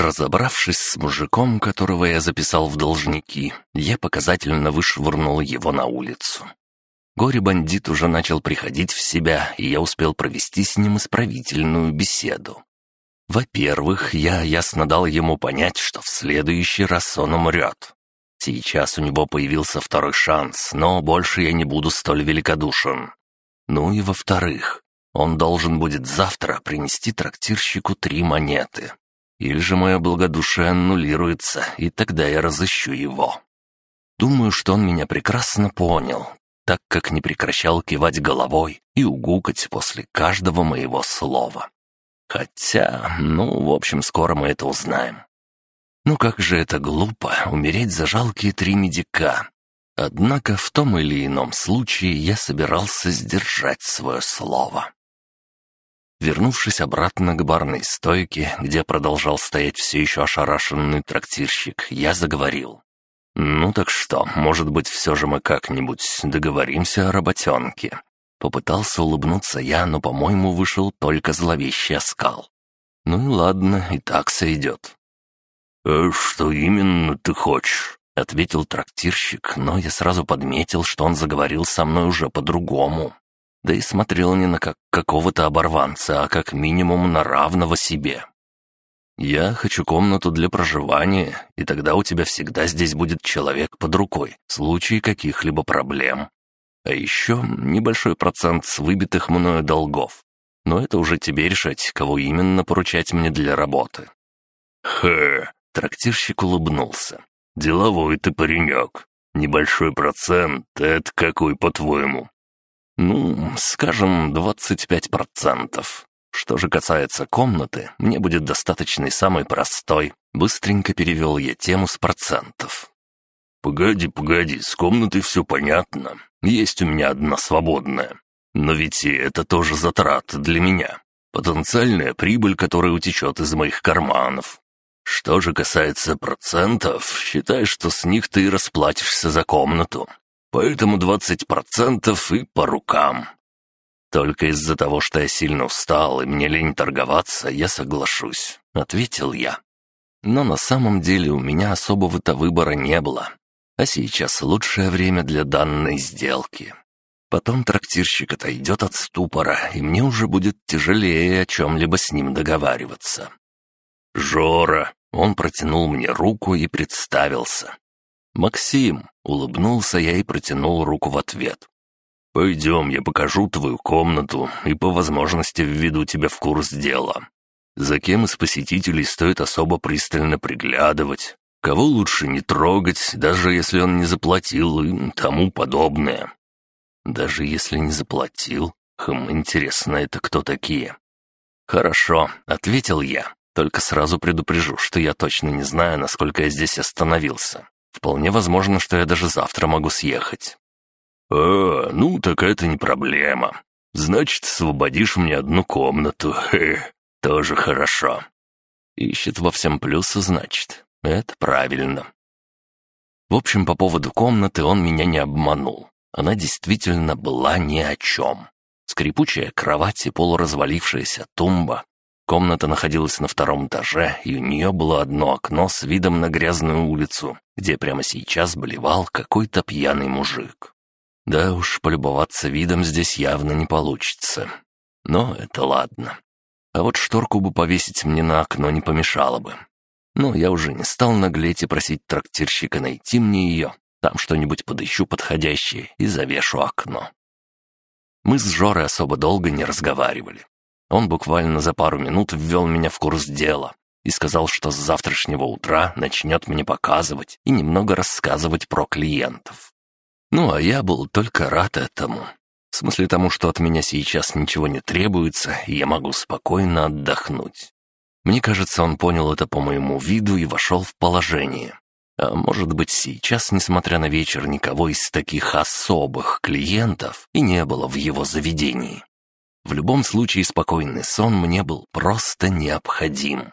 Разобравшись с мужиком, которого я записал в должники, я показательно вышвырнул его на улицу. Горе-бандит уже начал приходить в себя, и я успел провести с ним исправительную беседу. Во-первых, я ясно дал ему понять, что в следующий раз он умрет. Сейчас у него появился второй шанс, но больше я не буду столь великодушен. Ну и во-вторых, он должен будет завтра принести трактирщику три монеты. Или же мое благодушие аннулируется, и тогда я разыщу его. Думаю, что он меня прекрасно понял, так как не прекращал кивать головой и угукать после каждого моего слова. Хотя, ну, в общем, скоро мы это узнаем. Ну как же это глупо, умереть за жалкие три медика. Однако в том или ином случае я собирался сдержать свое слово. Вернувшись обратно к барной стойке, где продолжал стоять все еще ошарашенный трактирщик, я заговорил. «Ну так что, может быть, все же мы как-нибудь договоримся о работенке?» Попытался улыбнуться я, но, по-моему, вышел только зловещий оскал. «Ну и ладно, и так сойдет». «А что именно ты хочешь?» — ответил трактирщик, но я сразу подметил, что он заговорил со мной уже по-другому. Да и смотрел не на как какого-то оборванца, а как минимум на равного себе. «Я хочу комнату для проживания, и тогда у тебя всегда здесь будет человек под рукой, в случае каких-либо проблем. А еще небольшой процент с выбитых мною долгов. Но это уже тебе решать, кого именно поручать мне для работы». «Хэ!» — трактирщик улыбнулся. «Деловой ты паренек. Небольшой процент — это какой, по-твоему?» Ну, скажем, 25%. Что же касается комнаты, мне будет достаточно и самый простой. Быстренько перевел я тему с процентов. «Погоди, погоди, с комнатой все понятно. Есть у меня одна свободная. Но ведь и это тоже затрат для меня. Потенциальная прибыль, которая утечет из моих карманов. Что же касается процентов, считай, что с них ты расплатишься за комнату. Поэтому двадцать процентов и по рукам. Только из-за того, что я сильно устал и мне лень торговаться, я соглашусь», — ответил я. Но на самом деле у меня особого-то выбора не было. А сейчас лучшее время для данной сделки. Потом трактирщик отойдет от ступора, и мне уже будет тяжелее о чем-либо с ним договариваться. «Жора!» — он протянул мне руку и представился. «Максим!» — улыбнулся я и протянул руку в ответ. «Пойдем, я покажу твою комнату и по возможности введу тебя в курс дела. За кем из посетителей стоит особо пристально приглядывать, кого лучше не трогать, даже если он не заплатил и тому подобное». «Даже если не заплатил? Хм, интересно, это кто такие?» «Хорошо», — ответил я. «Только сразу предупрежу, что я точно не знаю, насколько я здесь остановился. Вполне возможно, что я даже завтра могу съехать». «А, ну так это не проблема. Значит, освободишь мне одну комнату. Хе, тоже хорошо». Ищет во всем плюсы, значит. Это правильно. В общем, по поводу комнаты он меня не обманул. Она действительно была ни о чем. Скрипучая кровать и полуразвалившаяся тумба, Комната находилась на втором этаже, и у нее было одно окно с видом на грязную улицу, где прямо сейчас болевал какой-то пьяный мужик. Да уж, полюбоваться видом здесь явно не получится. Но это ладно. А вот шторку бы повесить мне на окно не помешало бы. Но я уже не стал наглеть и просить трактирщика найти мне ее. Там что-нибудь подыщу подходящее и завешу окно. Мы с Жорой особо долго не разговаривали. Он буквально за пару минут ввел меня в курс дела и сказал, что с завтрашнего утра начнет мне показывать и немного рассказывать про клиентов. Ну, а я был только рад этому. В смысле тому, что от меня сейчас ничего не требуется, и я могу спокойно отдохнуть. Мне кажется, он понял это по моему виду и вошел в положение. А может быть, сейчас, несмотря на вечер, никого из таких особых клиентов и не было в его заведении. В любом случае, спокойный сон мне был просто необходим.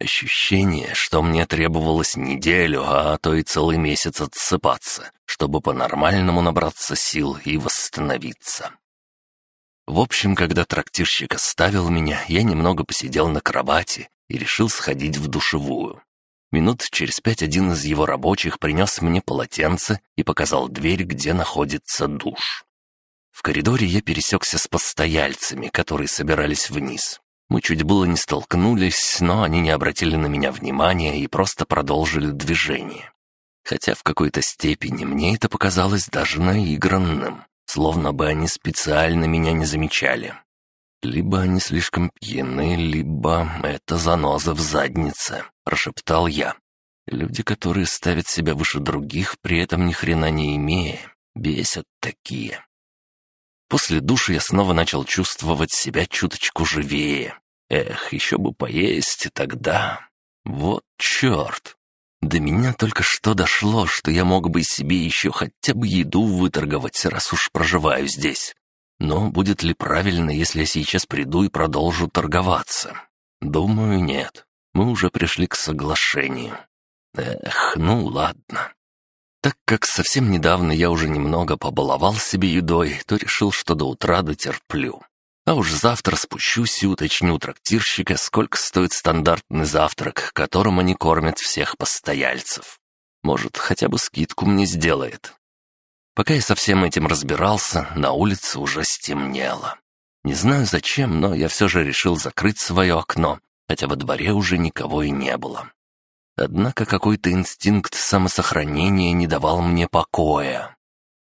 Ощущение, что мне требовалось неделю, а то и целый месяц отсыпаться, чтобы по-нормальному набраться сил и восстановиться. В общем, когда трактирщик оставил меня, я немного посидел на кровати и решил сходить в душевую. Минут через пять один из его рабочих принес мне полотенце и показал дверь, где находится душ. В коридоре я пересекся с постояльцами, которые собирались вниз. Мы чуть было не столкнулись, но они не обратили на меня внимания и просто продолжили движение. Хотя в какой-то степени мне это показалось даже наигранным, словно бы они специально меня не замечали. Либо они слишком пьяны, либо это заноза в заднице, прошептал я. Люди, которые ставят себя выше других, при этом ни хрена не имея, бесят такие. После души я снова начал чувствовать себя чуточку живее. Эх, еще бы поесть и тогда. Вот черт. До меня только что дошло, что я мог бы себе еще хотя бы еду выторговать, раз уж проживаю здесь. Но будет ли правильно, если я сейчас приду и продолжу торговаться? Думаю, нет. Мы уже пришли к соглашению. Эх, ну ладно. Так как совсем недавно я уже немного побаловал себе едой, то решил, что до утра дотерплю. А уж завтра спущусь и уточню у трактирщика, сколько стоит стандартный завтрак, которым они кормят всех постояльцев. Может, хотя бы скидку мне сделает. Пока я со всем этим разбирался, на улице уже стемнело. Не знаю зачем, но я все же решил закрыть свое окно, хотя во дворе уже никого и не было. Однако какой-то инстинкт самосохранения не давал мне покоя.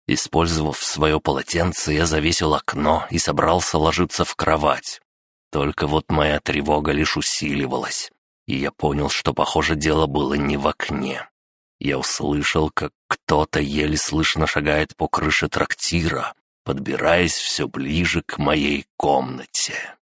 Использовав свое полотенце, я завесил окно и собрался ложиться в кровать. Только вот моя тревога лишь усиливалась, и я понял, что, похоже, дело было не в окне. Я услышал, как кто-то еле слышно шагает по крыше трактира, подбираясь все ближе к моей комнате.